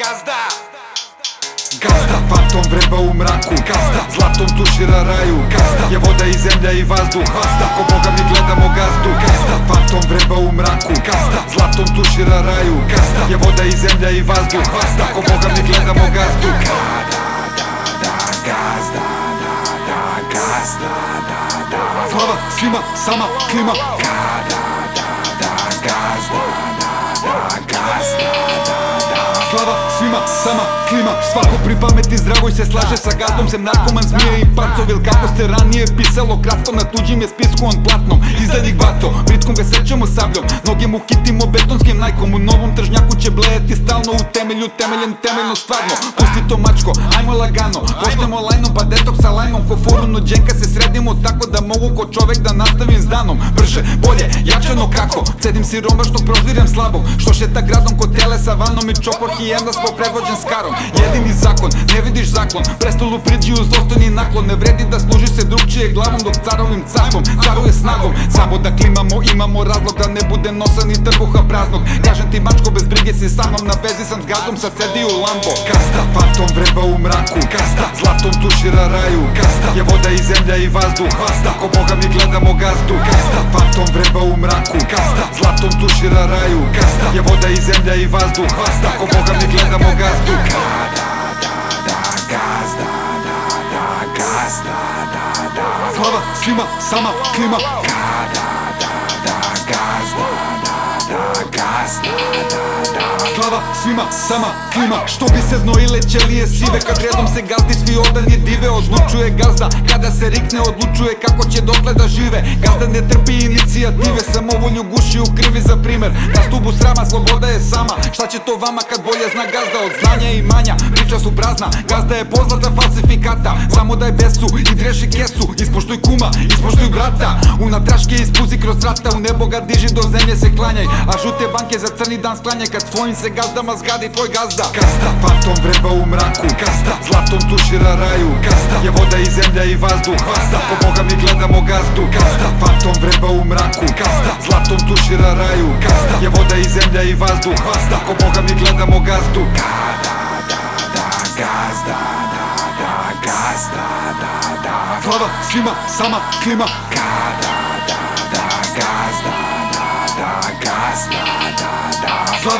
gazda. Gazda, fantom vreba u mraku Gazda, zlatom tušira raju Gazda, je voda i zemlja i vazduh Gazda, ko Boga mi gledamo gazdu Gazda, fantom vreba u mraku Gazda, zlatom tušira raju Gazda, je voda i zemlja i vazduh Gazda, ko Boga mi gledamo gazdu. Gazda, da, da, gazda, da, da, gazda, da, da Glava svima, sama klima. Gazda, клима. Свако при памети здраво се слаже Са газдом се наркоман змија и парцовил Како сте е писало кратко На туѓи ме списку он платном Издадих бато, бритком ве сечемо сабљом ноги му хитимо бетонским најком. У новом тржњаку ќе блеет и стално У темелју темелен темелно стварно. Пусти то мачко, ајмо лагано. Поштемо лајно, па деток са лајмом Ко Ko furu nuđenka se sredimo tako da mogu ko čovek da nastavim s danom. Brže, bolje, jačano kako? Cedim siromašno, prozirem slabog Što šeta gradom kod tele sa vanom I čopor hijenda smo predvođen s karom Jedini zakon, ne vidiš zakon. Prestolu priđi uz dostojni naklon. Ne vredi da služi se drugčije glavom Dok carovim carstvom, caruje snagom. Samo da klimamo, imamo razlog Da ne bude nosa ni trbuha praznog. Kažem ti mačko, brige si sa mnom Na vezi sam s gazdom, sad sedi u lambo. Gazda, fantom vreba u mraku. Gazda, zlatom tušira raju. Gazda, je voda i zemlja i vazduh. Gazda, ko Boga mi gledamo gazdu. Gazda, fantom vreba u mraku. Gazda, zlatom tušira raju. Gazda, je voda i zemlja i vazduh. Gazda, ko Boga mi gledamo gazdu. Gazda, da, da, gazda, da, da, da, da. Sama klima. Gazda, da, da, gazda, da, da, gazda, da, da Svima, sama klima. Što bi se znojile ćelije sive Kad redom se gazdi svi odanje dive. Odlučuje gazda Kada se rikne odlučuje kako će dotle da žive. Gazda ne trpi inicijative Samovolju guši u krvi za primer. Na stubu srama sloboda je sama. Šta će to vama kad bolje zna gazda Od znanja i manja? Priča su prazna Gazda je poznata falsifikata. Samo daj besu i dreši kesu Ispoštuj kuma, ispoštuj brata. Unatraške ispuzi kroz rata U nebo ga diži do zemlje se klanjaj. A žute banke za crni dan sklanjaj Kad svojim se gazdama zgadi tvoj gazda. Gazda, fantom vreba u mraku. Gazda, zlatom tušira raju. Gazda, je voda i zemlja i vazduh. Gazda, po Boga mi gledamo gazdu. Gazda, fantom vreba u mraku. Gazda, zlatom tušira raju. Gazda, je voda i zemlja i vazduh. Gazda, po Boga mi gledamo gazdu. Gazda, da, da, gazda, da, da, gazda, da, da. Glava svima, sama klima. Gazda,